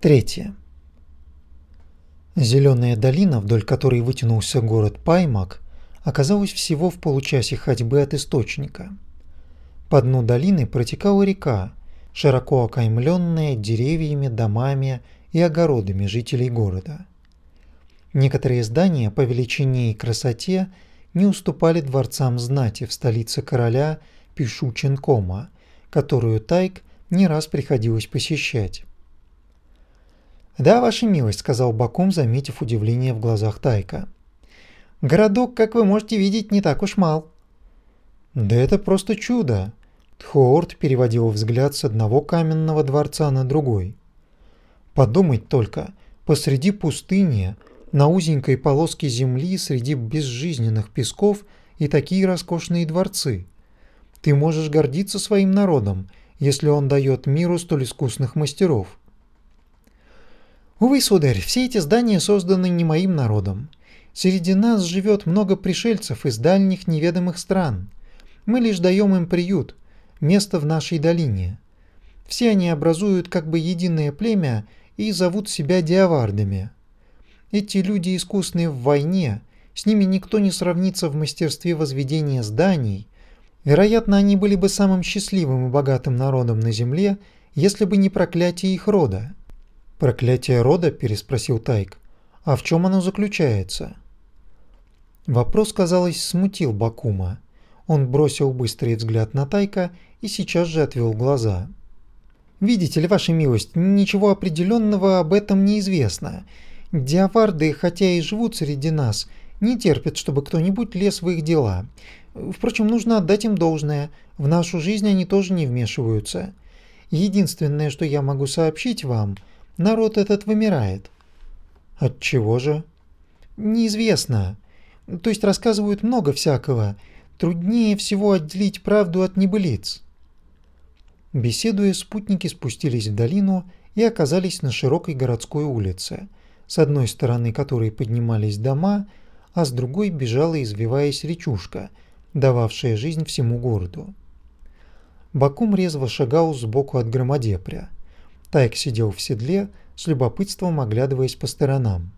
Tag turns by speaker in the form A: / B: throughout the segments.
A: Третье. Зеленая долина, вдоль которой вытянулся город Паймак, оказалась всего в получасе ходьбы от источника. По дну долины протекала река, широко окаймленная деревьями, домами и огородами жителей города. Некоторые здания по величине и красоте не уступали дворцам знати в столице короля Пишученкома, которую Тайк не раз приходилось посещать. «Да, ваша милость», — сказал Бакум, заметив удивление в глазах Тайка. «Городок, как вы можете видеть, не так уж мал». «Да это просто чудо!» Тхоорт переводил взгляд с одного каменного дворца на другой. «Подумать только, посреди пустыни, на узенькой полоске земли, среди безжизненных песков и такие роскошные дворцы. Ты можешь гордиться своим народом, если он дает миру столь искусных мастеров. Увы, сударь, все эти здания созданы не моим народом. Среди нас живет много пришельцев из дальних неведомых стран. Мы лишь даем им приют, место в нашей долине. Все они образуют как бы единое племя и зовут себя диавардами. Эти люди искусные в войне, с ними никто не сравнится в мастерстве возведения зданий. Вероятно, они были бы самым счастливым и богатым народом на земле, если бы не проклятие их рода. «Проклятие рода?» – переспросил Тайк. «А в чем оно заключается?» Вопрос, казалось, смутил Бакума. Он бросил быстрый взгляд на Тайка и сейчас же отвел глаза. «Видите ли, ваша милость, ничего определенного об этом не известно. Диаварды, хотя и живут среди нас, не терпят, чтобы кто-нибудь лез в их дела. Впрочем, нужно отдать им должное. В нашу жизнь они тоже не вмешиваются. Единственное, что я могу сообщить вам – народ этот вымирает. От чего же? Неизвестно. То есть рассказывают много всякого. Труднее всего отделить правду от небылиц. Беседуя, спутники спустились в долину и оказались на широкой городской улице, с одной стороны которой поднимались дома, а с другой бежала, извиваясь речушка, дававшая жизнь всему городу. Бакум резво шагал сбоку от громадепря. Тайк сидел в седле, с любопытством оглядываясь по сторонам.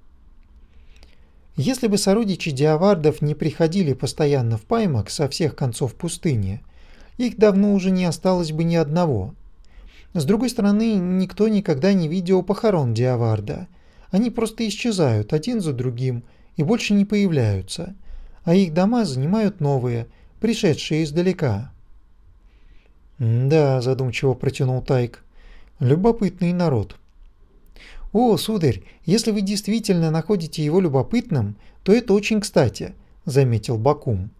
A: Если бы сородичи диавардов не приходили постоянно в Паймак со всех концов пустыни, их давно уже не осталось бы ни одного. С другой стороны, никто никогда не видел похорон диаварда. Они просто исчезают один за другим и больше не появляются, а их дома занимают новые, пришедшие издалека. «Да», – задумчиво протянул Тайк, Любопытный народ. О, сударь, если вы действительно находите его любопытным, то это очень кстати, заметил Бакум.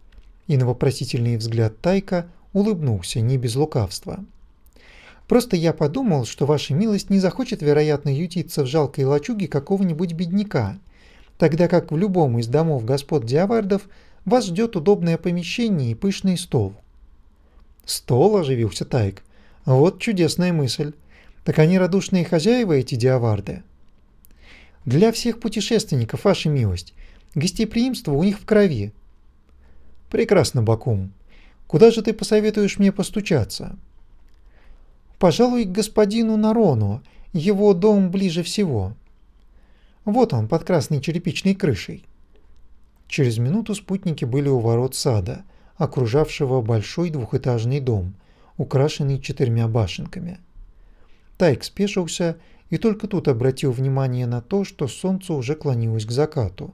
A: И на вопросительный взгляд Тайка улыбнулся не без лукавства. Просто я подумал, что ваша милость не захочет, вероятно, ютиться в жалкой лачуге какого-нибудь бедняка, тогда как в любом из домов господ Диавардов вас ждет удобное помещение и пышный стол. Стол, оживился Тайк. Вот чудесная мысль. Так они радушные хозяева, эти диаварды? Для всех путешественников, ваша милость, гостеприимство у них в крови. Прекрасно, Бакум. Куда же ты посоветуешь мне постучаться? Пожалуй, к господину Нарону, его дом ближе всего. Вот он, под красной черепичной крышей. Через минуту спутники были у ворот сада, окружавшего большой двухэтажный дом, украшенный четырьмя башенками. Тайк спешился и только тут обратил внимание на то, что солнце уже клонилось к закату.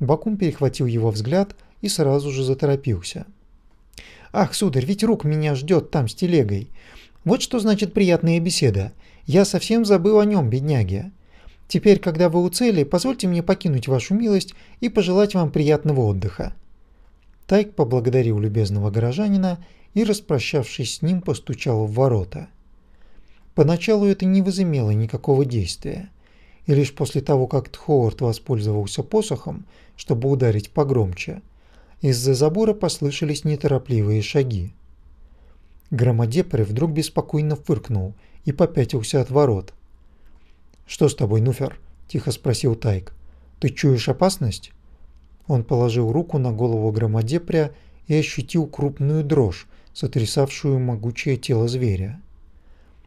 A: Бакум перехватил его взгляд и сразу же заторопился. «Ах, сударь, ведь рук меня ждет там с телегой. Вот что значит приятная беседа. Я совсем забыл о нем, бедняги. Теперь, когда вы у цели, позвольте мне покинуть вашу милость и пожелать вам приятного отдыха». Тайк поблагодарил любезного горожанина и, распрощавшись с ним, постучал в ворота. Поначалу это не возымело никакого действия, и лишь после того, как Тхоорт воспользовался посохом, чтобы ударить погромче, из-за забора послышались неторопливые шаги. Громадепрь вдруг беспокойно фыркнул и попятился от ворот. «Что с тобой, Нуфер?» – тихо спросил Тайк. «Ты чуешь опасность?» Он положил руку на голову громадепря и ощутил крупную дрожь, сотрясавшую могучее тело зверя.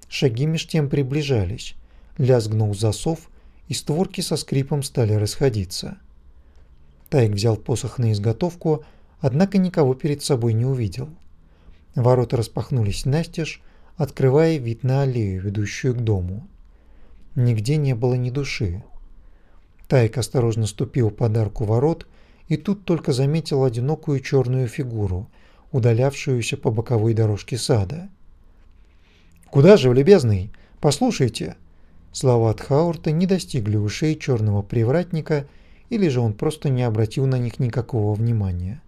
A: Шаги меж тем приближались. лязгнул засов, и створки со скрипом стали расходиться. Тайк взял посох на изготовку, однако никого перед собой не увидел. Ворота распахнулись настежь, открывая вид на аллею, ведущую к дому. Нигде не было ни души. Тайк осторожно ступил под арку ворот и тут только заметил одинокую черную фигуру, удалявшуюся по боковой дорожке сада. «Куда же, любезный? Послушайте!» Слова от Хаурта не достигли ушей черного привратника, или же он просто не обратил на них никакого внимания.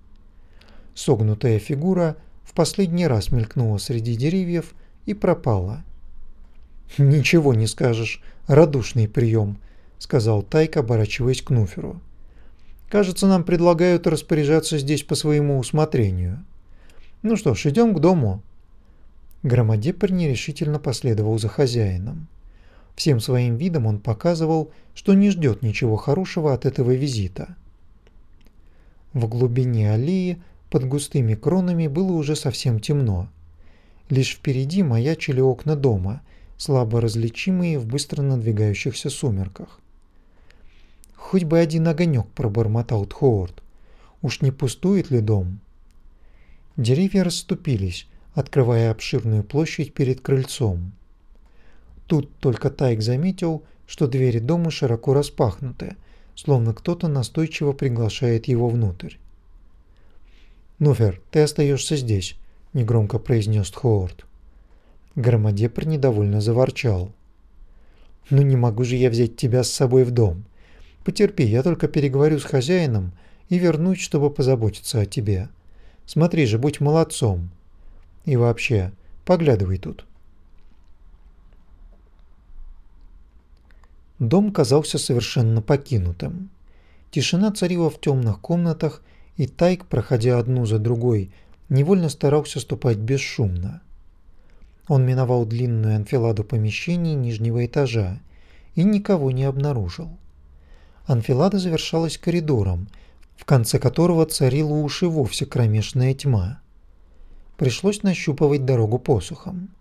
A: Согнутая фигура в последний раз мелькнула среди деревьев и пропала. «Ничего не скажешь, радушный прием», — сказал Тайк, оборачиваясь к Нуферу. «Кажется, нам предлагают распоряжаться здесь по своему усмотрению. Ну что ж, идем к дому». Громадепр нерешительно последовал за хозяином. Всем своим видом он показывал, что не ждет ничего хорошего от этого визита. В глубине аллеи под густыми кронами было уже совсем темно. Лишь впереди маячили окна дома, слабо различимые в быстро надвигающихся сумерках. «Хоть бы один огонек», – пробормотал Тхоорд. «Уж не пустует ли дом?» Деревья расступились, открывая обширную площадь перед крыльцом. Тут только Тайк заметил, что двери дома широко распахнуты, словно кто-то настойчиво приглашает его внутрь. «Нуфер, ты остаешься здесь», – негромко произнес Тхоорд. Громадепр недовольно заворчал. «Ну не могу же я взять тебя с собой в дом. Потерпи, я только переговорю с хозяином и вернусь, чтобы позаботиться о тебе. Смотри же, будь молодцом. И вообще, поглядывай тут». Дом казался совершенно покинутым. Тишина царила в темных комнатах, и Тайк, проходя одну за другой, невольно старался ступать бесшумно. Он миновал длинную анфиладу помещений нижнего этажа и никого не обнаружил. Анфилада завершалась коридором, в конце которого царила уж и вовсе кромешная тьма. Пришлось нащупывать дорогу посохом.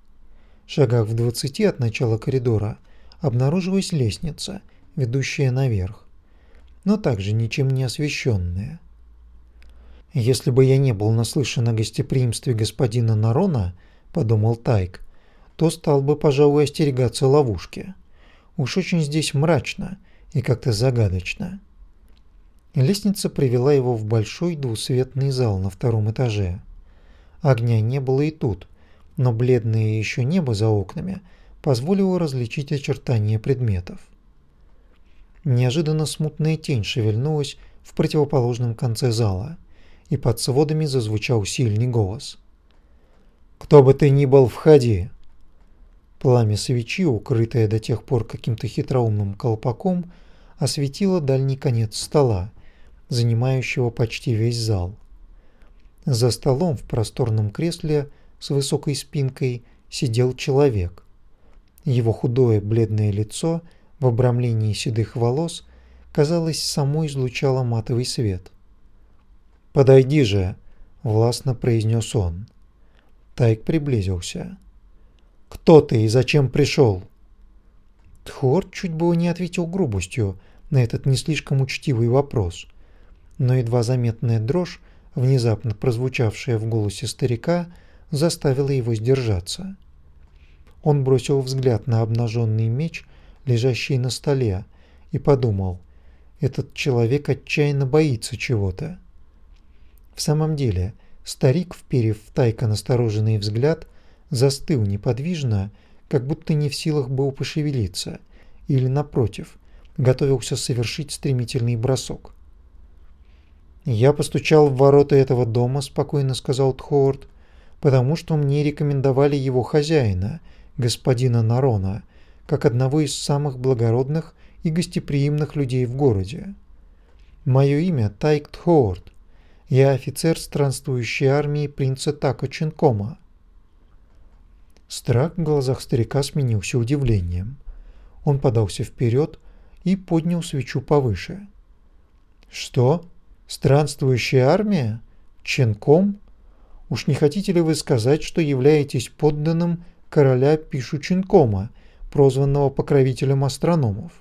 A: В шагах в двадцати от начала коридора обнаружилась лестница, ведущая наверх, но также ничем не освещенная. «Если бы я не был наслышан о гостеприимстве господина Нарона, — подумал Тайк, — то стал бы, пожалуй, остерегаться ловушки. Уж очень здесь мрачно и как-то загадочно». Лестница привела его в большой двусветный зал на втором этаже. Огня не было и тут, но бледное еще небо за окнами — позволило различить очертания предметов. Неожиданно смутная тень шевельнулась в противоположном конце зала, и под сводами зазвучал сильный голос. «Кто бы ты ни был, входи!» Пламя свечи, укрытое до тех пор каким-то хитроумным колпаком, осветило дальний конец стола, занимающего почти весь зал. За столом в просторном кресле с высокой спинкой сидел человек. Его худое бледное лицо в обрамлении седых волос, казалось, само излучало матовый свет. «Подойди же!» – властно произнес он. Тайк приблизился. «Кто ты и зачем пришел?» Тхор чуть было не ответил грубостью на этот не слишком учтивый вопрос, но едва заметная дрожь, внезапно прозвучавшая в голосе старика, заставила его сдержаться. Он бросил взгляд на обнаженный меч, лежащий на столе, и подумал, этот человек отчаянно боится чего-то. В самом деле, старик, вперев в тайко настороженный взгляд, застыл неподвижно, как будто не в силах был пошевелиться, или, напротив, готовился совершить стремительный бросок. «Я постучал в ворота этого дома», – спокойно сказал Тхоорд, – «потому что мне рекомендовали его хозяина – господина Нарона, как одного из самых благородных и гостеприимных людей в городе. Мое имя Тайк Тхоорд. Я офицер странствующей армии принца Тако Чинкома. Страх в глазах старика сменился удивлением. Он подался вперед и поднял свечу повыше. «Что? Странствующая армия? Ченком? Уж не хотите ли вы сказать, что являетесь подданным короля Пишучинкома, прозванного покровителем астрономов.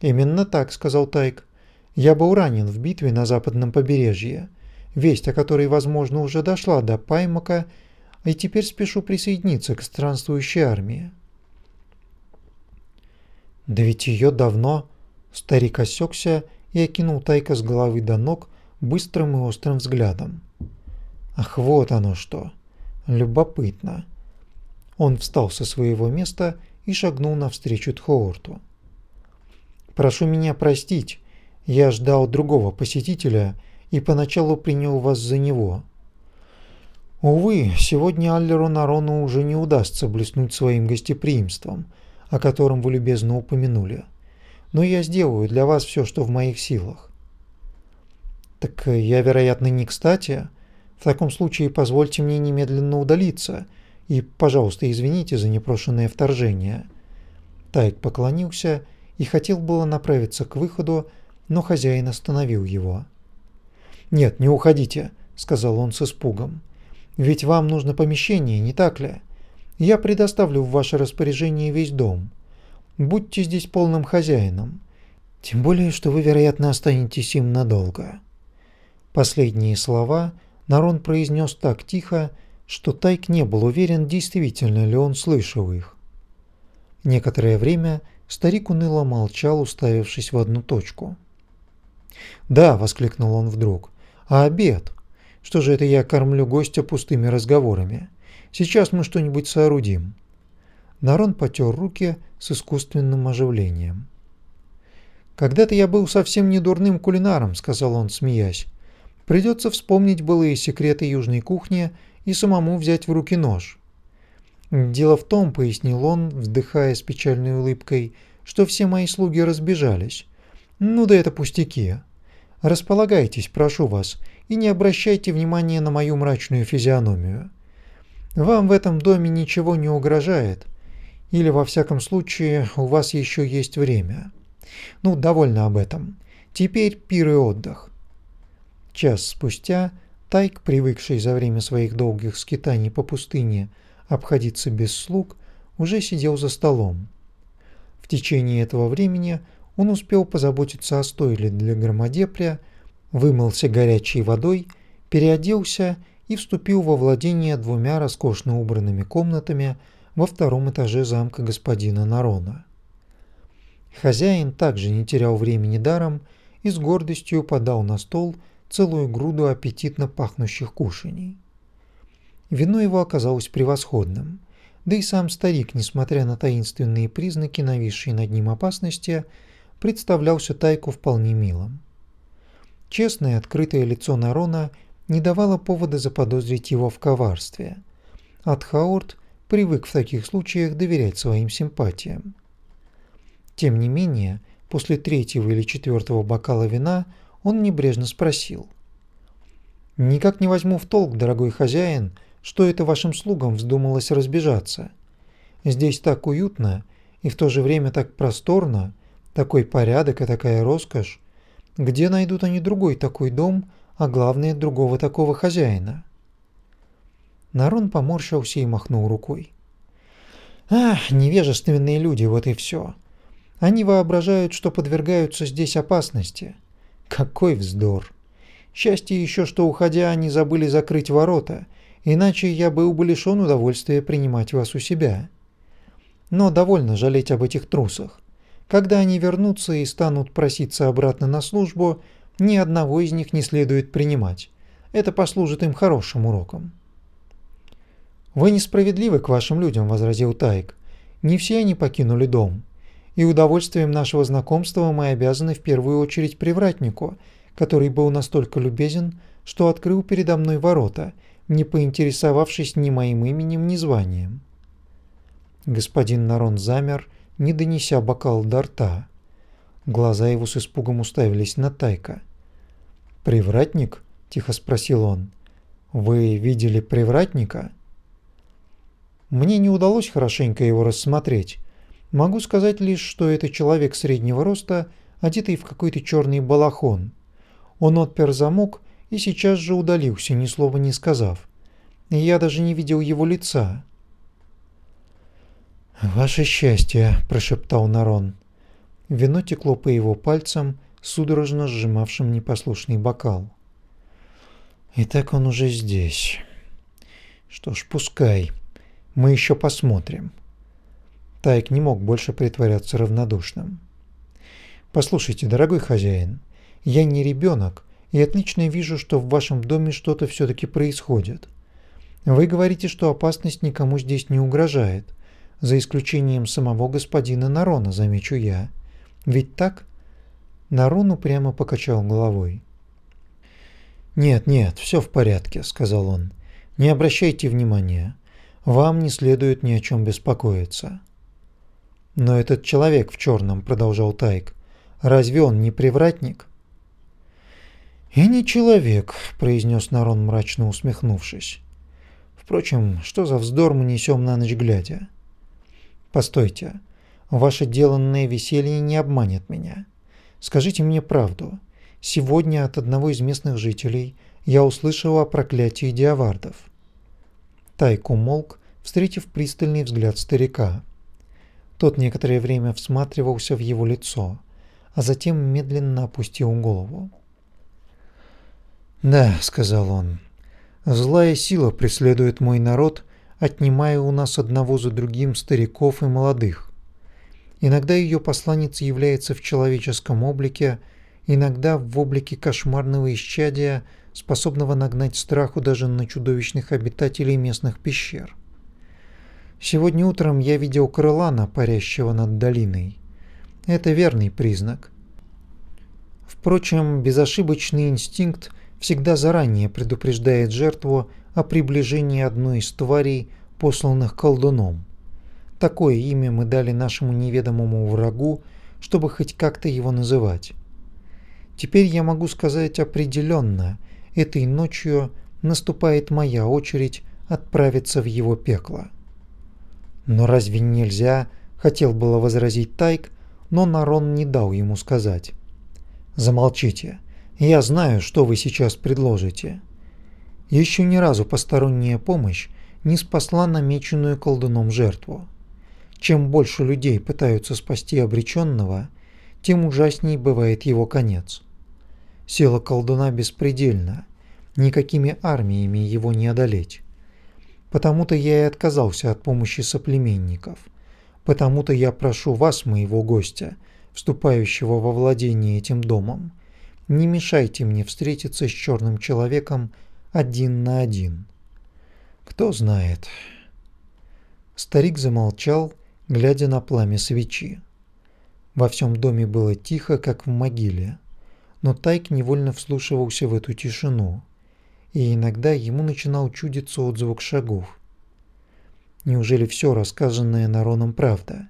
A: «Именно так», — сказал Тайк. «Я был ранен в битве на западном побережье, весть о которой, возможно, уже дошла до Паймака, и теперь спешу присоединиться к странствующей армии». «Да ведь ее давно...» Старик осекся и окинул Тайка с головы до ног быстрым и острым взглядом. «Ах, вот оно что! Любопытно!» Он встал со своего места и шагнул навстречу Тхоорту. «Прошу меня простить, я ждал другого посетителя и поначалу принял вас за него. Увы, сегодня Аллеру Нарону уже не удастся блеснуть своим гостеприимством, о котором вы любезно упомянули. Но я сделаю для вас все, что в моих силах». «Так я, вероятно, не кстати. В таком случае позвольте мне немедленно удалиться» и, пожалуйста, извините за непрошенное вторжение». Тайк поклонился и хотел было направиться к выходу, но хозяин остановил его. «Нет, не уходите», — сказал он с испугом. «Ведь вам нужно помещение, не так ли? Я предоставлю в ваше распоряжение весь дом. Будьте здесь полным хозяином. Тем более, что вы, вероятно, останетесь им надолго». Последние слова Нарон произнес так тихо, что Тайк не был уверен, действительно ли он слышал их. Некоторое время старик уныло молчал, уставившись в одну точку. «Да», — воскликнул он вдруг, — «а обед? Что же это я кормлю гостя пустыми разговорами? Сейчас мы что-нибудь соорудим». Нарон потер руки с искусственным оживлением. «Когда-то я был совсем не дурным кулинаром», — сказал он, смеясь. «Придется вспомнить былые секреты южной кухни и самому взять в руки нож. «Дело в том», — пояснил он, вздыхая с печальной улыбкой, «что все мои слуги разбежались. Ну да это пустяки. Располагайтесь, прошу вас, и не обращайте внимания на мою мрачную физиономию. Вам в этом доме ничего не угрожает, или во всяком случае у вас еще есть время. Ну, довольно об этом. Теперь пир и отдых». Час спустя Тайк, привыкший за время своих долгих скитаний по пустыне обходиться без слуг, уже сидел за столом. В течение этого времени он успел позаботиться о стойле для громадепля, вымылся горячей водой, переоделся и вступил во владение двумя роскошно убранными комнатами во втором этаже замка господина Нарона. Хозяин также не терял времени даром и с гордостью подал на стол – целую груду аппетитно пахнущих кушаний. Вино его оказалось превосходным, да и сам старик, несмотря на таинственные признаки нависшей над ним опасности, представлялся Тайку вполне милым. Честное открытое лицо Нарона не давало повода заподозрить его в коварстве. Атхаорт привык в таких случаях доверять своим симпатиям. Тем не менее, после третьего или четвертого бокала вина – он небрежно спросил. «Никак не возьму в толк, дорогой хозяин, что это вашим слугам вздумалось разбежаться. Здесь так уютно и в то же время так просторно, такой порядок и такая роскошь. Где найдут они другой такой дом, а главное, другого такого хозяина?» Нарон поморщился и махнул рукой. «Ах, невежественные люди, вот и все. Они воображают, что подвергаются здесь опасности. Какой вздор! Счастье еще, что уходя они забыли закрыть ворота, иначе я был бы лишён удовольствия принимать вас у себя. Но довольно жалеть об этих трусах. Когда они вернутся и станут проситься обратно на службу, ни одного из них не следует принимать. Это послужит им хорошим уроком. «Вы несправедливы к вашим людям», – возразил Тайк. «Не все они покинули дом и удовольствием нашего знакомства мы обязаны в первую очередь привратнику, который был настолько любезен, что открыл передо мной ворота, не поинтересовавшись ни моим именем, ни званием. Господин Нарон замер, не донеся бокал до рта. Глаза его с испугом уставились на Тайка. «Привратник?» – тихо спросил он. «Вы видели привратника?» Мне не удалось хорошенько его рассмотреть, Могу сказать лишь, что это человек среднего роста, одетый в какой-то черный балахон. Он отпер замок и сейчас же удалился, ни слова не сказав. Я даже не видел его лица. «Ваше счастье», – прошептал Нарон. Вино текло по его пальцам, судорожно сжимавшим непослушный бокал. «Итак он уже здесь. Что ж, пускай. Мы еще посмотрим». Тайк не мог больше притворяться равнодушным. «Послушайте, дорогой хозяин, я не ребенок и отлично вижу, что в вашем доме что-то все-таки происходит. Вы говорите, что опасность никому здесь не угрожает» за исключением самого господина Нарона, замечу я. Ведь так? Нарон упрямо покачал головой. «Нет, нет, все в порядке», — сказал он. «Не обращайте внимания. Вам не следует ни о чем беспокоиться». «Но этот человек в черном», — продолжал Тайк, — «разве он не привратник?» «И не человек», — произнес Нарон, мрачно усмехнувшись. «Впрочем, что за вздор мы несем на ночь глядя? Постойте, ваше деланное веселье не обманет меня. Скажите мне правду. Сегодня от одного из местных жителей я услышал о проклятии диавардов. Тайк умолк, встретив пристальный взгляд старика. Тот некоторое время всматривался в его лицо, а затем медленно опустил голову. «Да», — сказал он, — «злая сила преследует мой народ отнимая у нас одного за другим стариков и молодых. Иногда ее посланец является в человеческом облике, иногда в облике кошмарного исчадия, способного нагнать страху даже на чудовищных обитателей местных пещер. Сегодня утром я видел крылана, парящего над долиной. Это верный признак. Впрочем, безошибочный инстинкт всегда заранее предупреждает жертву о приближении одной из тварей, посланных колдуном. Такое имя мы дали нашему неведомому врагу, чтобы хоть как-то его называть. Теперь я могу сказать определенно, этой ночью наступает моя очередь отправиться в его пекло. Но разве нельзя, хотел было возразить Тайк, но Нарон не дал ему сказать. Замолчите. Я знаю, что вы сейчас предложите. Еще ни разу посторонняя помощь не спасла намеченную колдуном жертву. Чем больше людей пытаются спасти обреченного, тем ужасней бывает его конец. Сила колдуна беспредельна, никакими армиями его не одолеть. Потому-то я и отказался от помощи соплеменников. Потому-то я прошу вас, моего гостя, вступающего во владение этим домом, не мешайте мне встретиться с черным человеком один на один. Кто знает. Старик замолчал, глядя на пламя свечи. Во всем доме было тихо, как в могиле, но Тайк невольно вслушивался в эту тишину, и иногда ему начинал чудиться отзвук шагов. Неужели все рассказанное Нароном правда?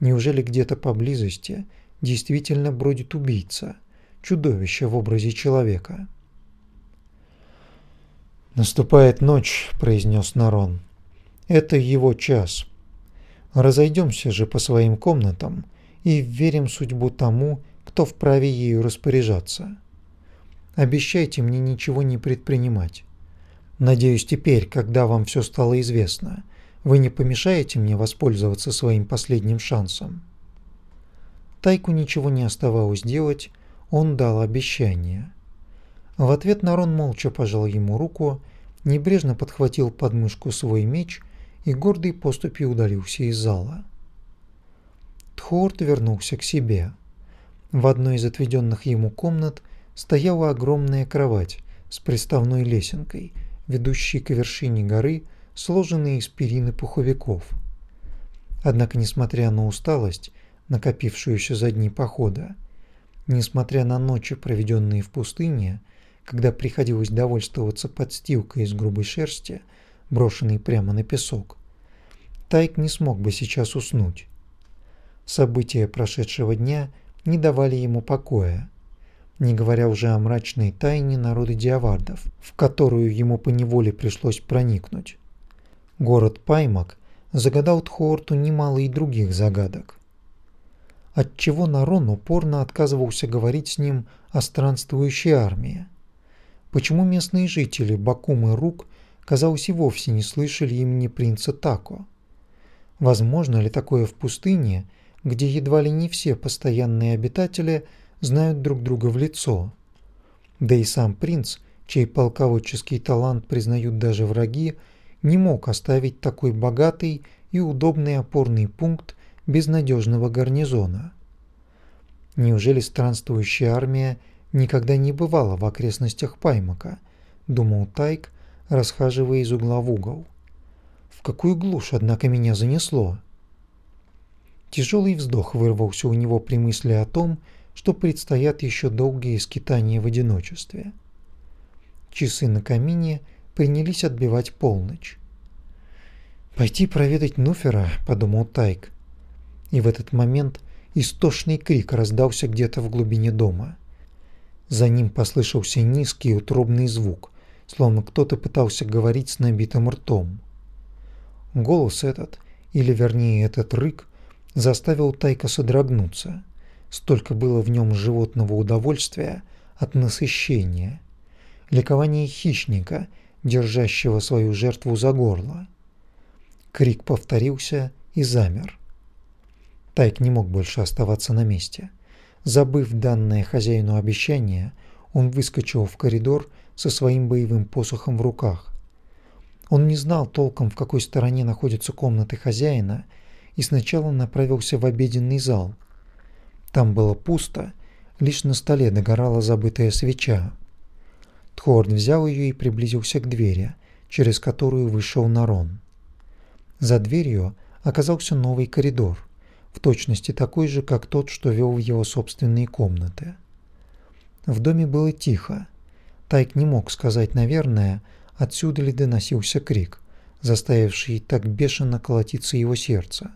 A: Неужели где-то поблизости действительно бродит убийца, чудовище в образе человека? «Наступает ночь», — произнес Нарон. «Это его час. Разойдемся же по своим комнатам и верим судьбу тому, кто вправе ею распоряжаться. Обещайте мне ничего не предпринимать. Надеюсь, теперь, когда вам все стало известно, вы не помешаете мне воспользоваться своим последним шансом». Тайку ничего не оставалось делать, он дал обещание. В ответ Нарон молча пожал ему руку, небрежно подхватил подмышку свой меч и гордой поступью удалился из зала. Тхорт вернулся к себе. В одной из отведенных ему комнат стояла огромная кровать с приставной лесенкой, ведущей к вершине горы, сложенной из перин и пуховиков. Однако, несмотря на усталость, накопившуюся за дни похода, несмотря на ночи, проведенные в пустыне, когда приходилось довольствоваться подстилкой из грубой шерсти, брошенной прямо на песок, Тайк не смог бы сейчас уснуть. События прошедшего дня не давали ему покоя, не говоря уже о мрачной тайне народа диавардов, в которую ему поневоле пришлось проникнуть. Город Паймак загадал Тхорту немало и других загадок. Отчего Нарон упорно отказывался говорить с ним о странствующей армии? Почему местные жители Бакумы Рук, казалось, и вовсе не слышали имени принца Тако? Возможно ли такое в пустыне, где едва ли не все постоянные обитатели знают друг друга в лицо? Да и сам принц, чей полководческий талант признают даже враги, не мог оставить такой богатый и удобный опорный пункт без надежного гарнизона. Неужели странствующая армия никогда не бывала в окрестностях Паймака, думал Тайк, расхаживая из угла в угол. В какую глушь, однако, меня занесло. Тяжелый вздох вырвался у него при мысли о том, что предстоят еще долгие скитания в одиночестве. Часы на камине принялись отбивать полночь. «Пойти проведать Нуфера», — подумал Тайк. И в этот момент истошный крик раздался где-то в глубине дома. За ним послышался низкий утробный звук, словно кто-то пытался говорить с набитым ртом. Голос этот, или вернее этот рык, заставил Тайка содрогнуться. Столько было в нем животного удовольствия от насыщения. Ликование хищника, держащего свою жертву за горло. Крик повторился и замер. Тайк не мог больше оставаться на месте. Забыв данное хозяину обещание, он выскочил в коридор со своим боевым посохом в руках. Он не знал толком, в какой стороне находятся комнаты хозяина, и сначала направился в обеденный зал. Там было пусто, лишь на столе догорала забытая свеча. Тхорн взял ее и приблизился к двери, через которую вышел Нарон. За дверью оказался новый коридор, в точности такой же, как тот, что вел в его собственные комнаты. В доме было тихо. Тайк не мог сказать, наверное, отсюда ли доносился крик, заставивший так бешено колотиться его сердце.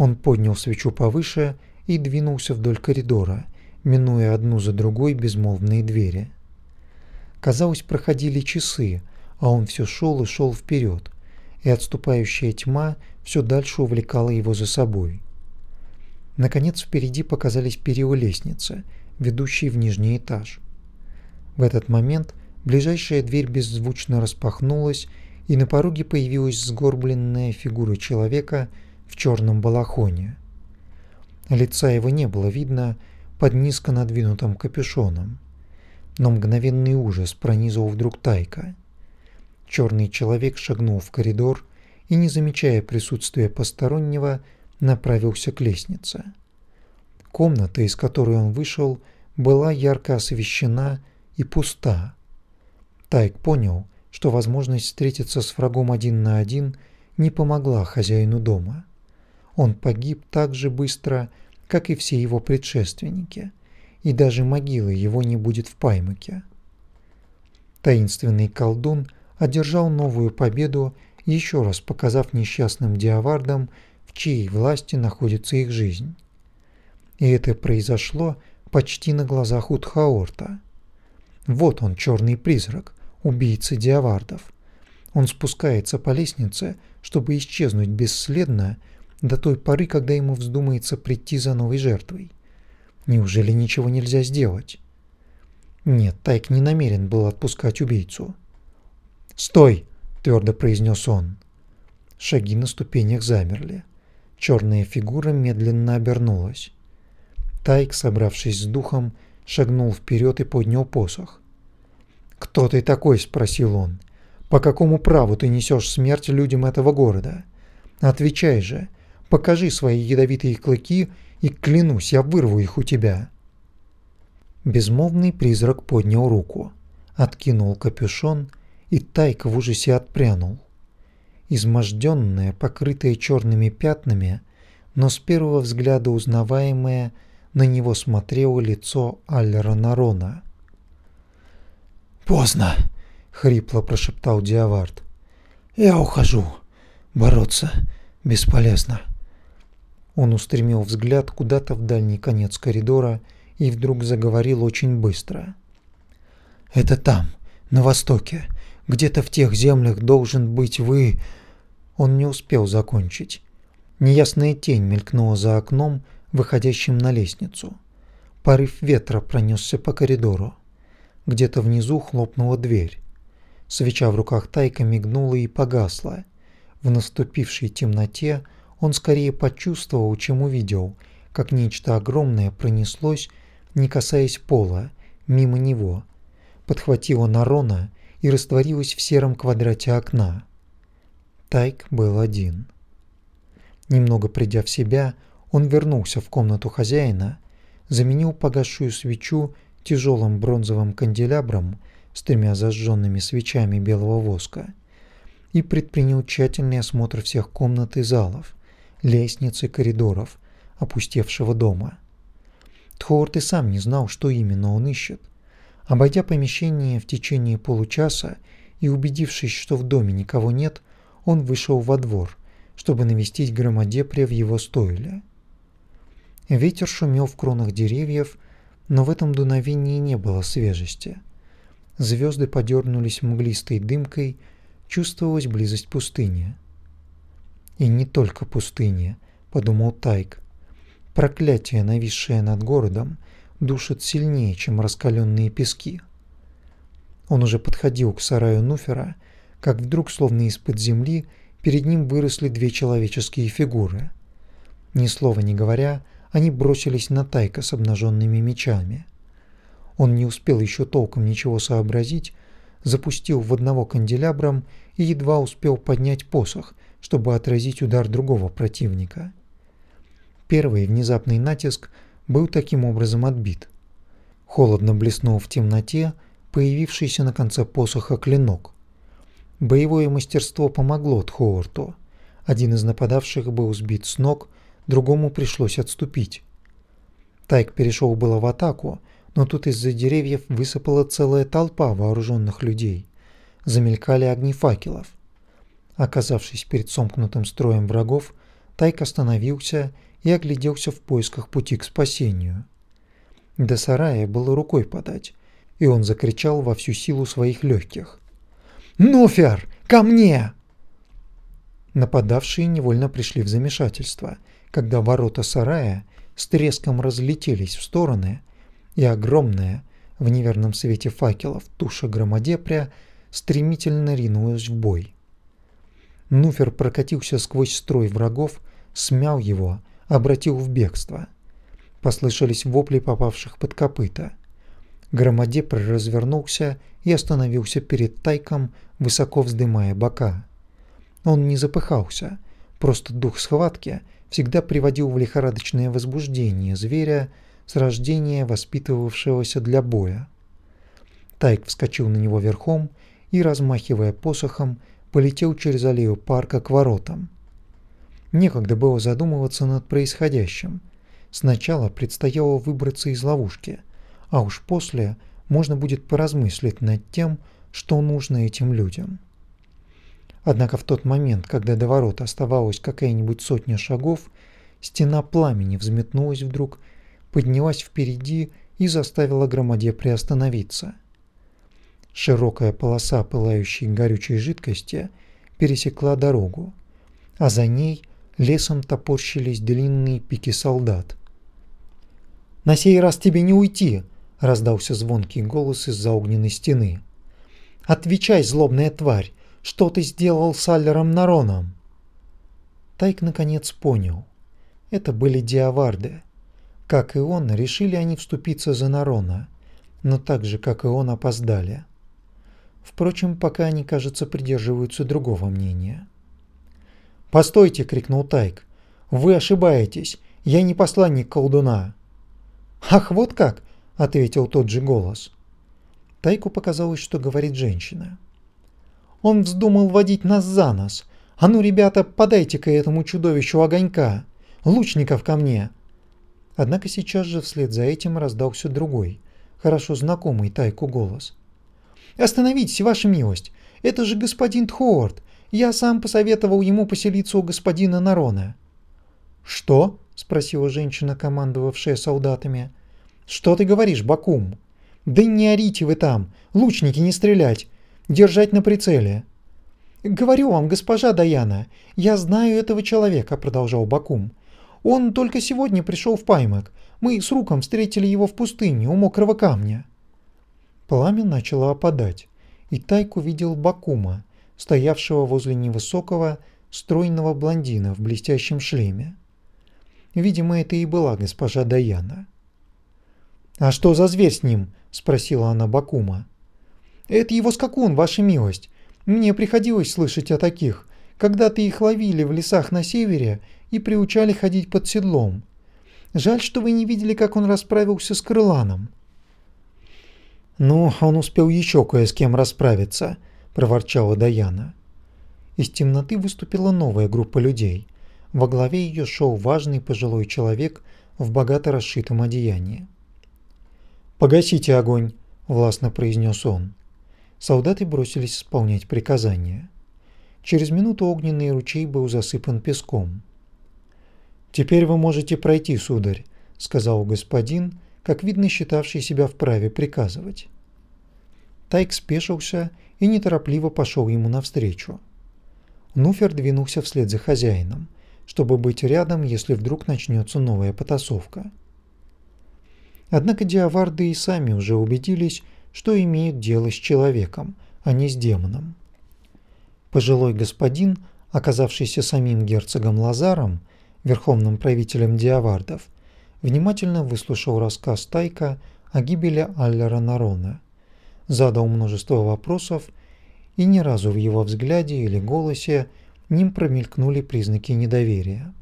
A: Он поднял свечу повыше и двинулся вдоль коридора, минуя одну за другой безмолвные двери. Казалось, проходили часы, а он все шел и шел вперед, и отступающая тьма все дальше увлекала его за собой. Наконец впереди показались перила лестницы, ведущие в нижний этаж. В этот момент ближайшая дверь беззвучно распахнулась, и на пороге появилась сгорбленная фигура человека в черном балахоне. Лица его не было видно под низко надвинутым капюшоном, но мгновенный ужас пронизывал вдруг Тайка. Черный человек шагнул в коридор и, не замечая присутствия постороннего, направился к лестнице. Комната, из которой он вышел, была ярко освещена и пуста. Тайк понял, что возможность встретиться с врагом один на один не помогла хозяину дома. Он погиб так же быстро, как и все его предшественники, и даже могилы его не будет в Паймаке. Таинственный колдун одержал новую победу, еще раз показав несчастным диавардам, в чьей власти находится их жизнь. И это произошло почти на глазах у Тхаорта. Вот он, черный призрак, убийца диавардов. Он спускается по лестнице, чтобы исчезнуть бесследно до той поры, когда ему вздумается прийти за новой жертвой. Неужели ничего нельзя сделать? Нет, Тайк не намерен был отпускать убийцу. «Стой!» – твердо произнес он. Шаги на ступенях замерли. Черная фигура медленно обернулась. Тайк, собравшись с духом, шагнул вперед и поднял посох. «Кто ты такой?» – спросил он. «По какому праву ты несешь смерть людям этого города? Отвечай же, покажи свои ядовитые клыки, и клянусь, я вырву их у тебя». Безмолвный призрак поднял руку, откинул капюшон, и Тайк в ужасе отпрянул. Изможденная, покрытая черными пятнами, но с первого взгляда узнаваемая – на него смотрело лицо Аллера Нарона. «Поздно!» — хрипло прошептал Диавард. «Я ухожу. Бороться бесполезно». Он устремил взгляд куда-то в дальний конец коридора и вдруг заговорил очень быстро. «Это там, на востоке. Где-то в тех землях должен быть вы...» Он не успел закончить. Неясная тень мелькнула за окном, выходящим на лестницу. Порыв ветра пронесся по коридору. Где-то внизу хлопнула дверь. Свеча в руках Тайка мигнула и погасла. В наступившей темноте он скорее почувствовал, чем увидел, как нечто огромное пронеслось, не касаясь пола, мимо него, подхватило Нарона и растворилось в сером квадрате окна. Тайк был один. Немного придя в себя, он вернулся в комнату хозяина, заменил погасшую свечу тяжелым бронзовым канделябром с тремя зажженными свечами белого воска и предпринял тщательный осмотр всех комнат и залов, лестниц и коридоров опустевшего дома. Тхорт и сам не знал, что именно он ищет. Обойдя помещение в течение получаса и убедившись, что в доме никого нет, он вышел во двор, чтобы навестить громадепря в его стойле. Ветер шумел в кронах деревьев, но в этом дуновении не было свежести. Звезды подернулись мглистой дымкой, чувствовалась близость пустыни. И не только пустыни, подумал Тайк. Проклятие, нависшее над городом, душит сильнее, чем раскаленные пески. Он уже подходил к сараю Нуфера, как вдруг, словно из-под земли, перед ним выросли две человеческие фигуры. Ни слова не говоря, они бросились на Тайка с обнаженными мечами. Он не успел еще толком ничего сообразить, запустил в одного канделябром и едва успел поднять посох, чтобы отразить удар другого противника. Первый внезапный натиск был таким образом отбит. Холодно блеснул в темноте появившийся на конце посоха клинок. Боевое мастерство помогло Тхоорту. Один из нападавших был сбит с ног, другому пришлось отступить. Тайк перешел было в атаку, но тут из-за деревьев высыпала целая толпа вооруженных людей. Замелькали огни факелов. Оказавшись перед сомкнутым строем врагов, Тайк остановился и огляделся в поисках пути к спасению. До сарая было рукой подать, и он закричал во всю силу своих легких. «Нуфер, ко мне!» Нападавшие невольно пришли в замешательство – когда ворота сарая с треском разлетелись в стороны, и огромная, в неверном свете факелов, туша громадепря стремительно ринулась в бой. Нуфер прокатился сквозь строй врагов, смял его, обратил в бегство. Послышались вопли попавших под копыта. Громадепр развернулся и остановился перед тайком, высоко вздымая бока. Он не запыхался, просто дух схватки – всегда приводил в лихорадочное возбуждение зверя с рождения воспитывавшегося для боя. Тайк вскочил на него верхом и, размахивая посохом, полетел через аллею парка к воротам. Некогда было задумываться над происходящим. Сначала предстояло выбраться из ловушки, а уж после можно будет поразмыслить над тем, что нужно этим людям. Однако в тот момент, когда до ворот оставалось какая-нибудь сотня шагов, стена пламени взметнулась вдруг, поднялась впереди и заставила громаде приостановиться. Широкая полоса пылающей горючей жидкости пересекла дорогу, а за ней лесом топорщились длинные пики солдат. «На сей раз тебе не уйти!» – раздался звонкий голос из-за огненной стены. «Отвечай, злобная тварь! Что ты сделал с Аллером Нароном?» Тайк наконец понял. Это были диаварды. Как и он, решили они вступиться за Нарона, но так же, как и он, опоздали. Впрочем, пока они, кажется, придерживаются другого мнения. «Постойте!» — крикнул Тайк. «Вы ошибаетесь! Я не посланник колдуна!» «Ах, вот как!» — ответил тот же голос. Тайку показалось, что говорит женщина. Он вздумал водить нас за нос. А ну, ребята, подайте-ка этому чудовищу огонька. Лучников ко мне. Однако сейчас же вслед за этим раздался другой, хорошо знакомый Тайку голос. «Остановитесь, ваша милость! Это же господин Тхоорт! Я сам посоветовал ему поселиться у господина Нарона». «Что?» – спросила женщина, командовавшая солдатами. «Что ты говоришь, Бакум?» «Да не орите вы там! Лучники не стрелять! держать на прицеле. «Говорю вам, госпожа Даяна, я знаю этого человека», – продолжал Бакум. «Он только сегодня пришел в Паймак. Мы с Руком встретили его в пустыне у мокрого камня». Пламя начало опадать, и Тайк увидел Бакума, стоявшего возле невысокого, стройного блондина в блестящем шлеме. Видимо, это и была госпожа Даяна. «А что за зверь с ним?» – спросила она Бакума. «Это его скакун, ваша милость. Мне приходилось слышать о таких. Когда-то их ловили в лесах на севере и приучали ходить под седлом. Жаль, что вы не видели, как он расправился с крыланом». «Ну, он успел еще кое с кем расправиться», – проворчала Даяна. Из темноты выступила новая группа людей. Во главе ее шел важный пожилой человек в богато расшитом одеянии. «Погасите огонь», – властно произнес он. Солдаты бросились исполнять приказания. Через минуту огненный ручей был засыпан песком. «Теперь вы можете пройти, сударь», – сказал господин, как видно считавший себя вправе приказывать. Тайк спешился и неторопливо пошел ему навстречу. Нуфер двинулся вслед за хозяином, чтобы быть рядом, если вдруг начнется новая потасовка. Однако диаварды и сами уже убедились, что имеют дело с человеком, а не с демоном. Пожилой господин, оказавшийся самим герцогом Лазаром, верховным правителем диавардов, внимательно выслушал рассказ Тайка о гибели Аллера Нарона, задал множество вопросов, и ни разу в его взгляде или голосе не промелькнули признаки недоверия.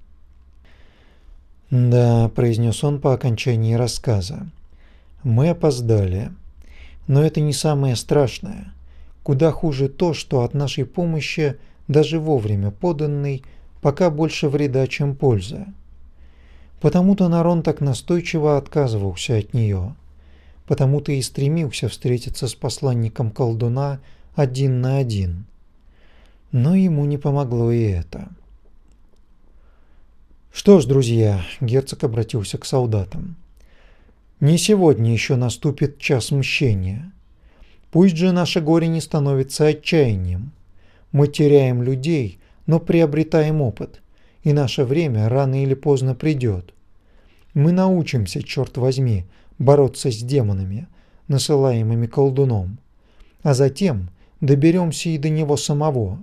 A: «Да», – произнес он по окончании рассказа, – «мы опоздали. Но это не самое страшное. Куда хуже то, что от нашей помощи, даже вовремя поданной, пока больше вреда, чем польза. Потому-то Нарон так настойчиво отказывался от нее. Потому-то и стремился встретиться с посланником колдуна один на один. Но ему не помогло и это. Что ж, друзья, герцог обратился к солдатам. Не сегодня еще наступит час мщения. Пусть же наше горе не становится отчаянием. Мы теряем людей, но приобретаем опыт, и наше время рано или поздно придет. Мы научимся, черт возьми, бороться с демонами, насылаемыми колдуном, а затем доберемся и до него самого.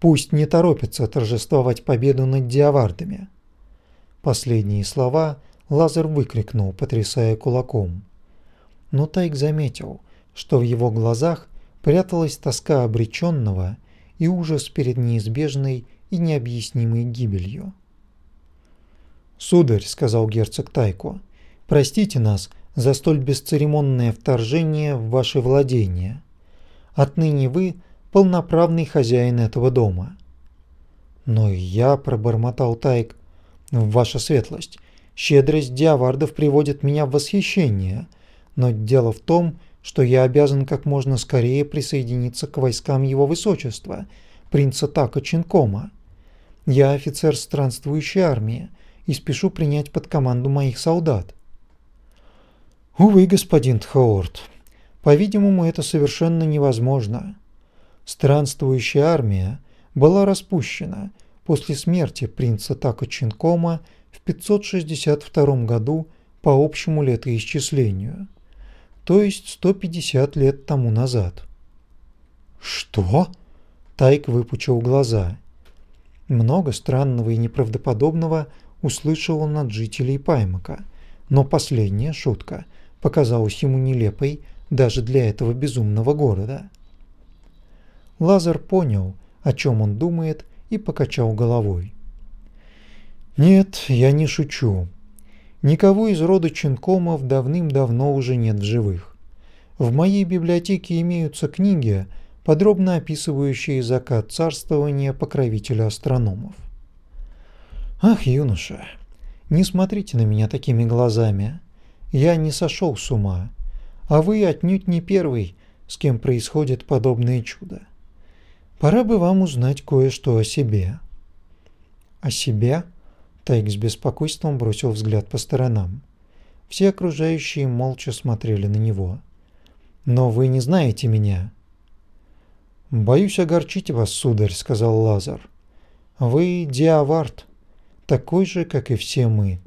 A: Пусть не торопится торжествовать победу над диавардами. Последние слова Лазар выкрикнул, потрясая кулаком. Но Тайк заметил, что в его глазах пряталась тоска обреченного и ужас перед неизбежной и необъяснимой гибелью. «Сударь», — сказал герцог Тайко, — «простите нас за столь бесцеремонное вторжение в ваше владение. Отныне вы полноправный хозяин этого дома». «Но я», — пробормотал Тайк, Ваша светлость, щедрость диавардов приводит меня в восхищение, но дело в том, что я обязан как можно скорее присоединиться к войскам его высочества, принца Така Чинкома. Я офицер странствующей армии и спешу принять под команду моих солдат. Увы, господин Тхаорт, по-видимому, это совершенно невозможно. Странствующая армия была распущена после смерти принца Така Чинкома в 562 году по общему летоисчислению, то есть 150 лет тому назад. «Что?» – Тайк выпучил глаза. Много странного и неправдоподобного услышал он от жителей Паймака, но последняя шутка показалась ему нелепой даже для этого безумного города. Лазар понял, о чем он думает, и покачал головой. «Нет, я не шучу. Никого из рода Ченкомов давным-давно уже нет в живых. В моей библиотеке имеются книги, подробно описывающие закат царствования покровителя астрономов. Ах, юноша, не смотрите на меня такими глазами. Я не сошел с ума, а вы отнюдь не первый, с кем происходит подобное чудо. Пора бы вам узнать кое-что о себе. О себе? Тайк с беспокойством бросил взгляд по сторонам. Все окружающие молча смотрели на него. Но вы не знаете меня. Боюсь огорчить вас, сударь, сказал Лазар. Вы диавард, такой же, как и все мы.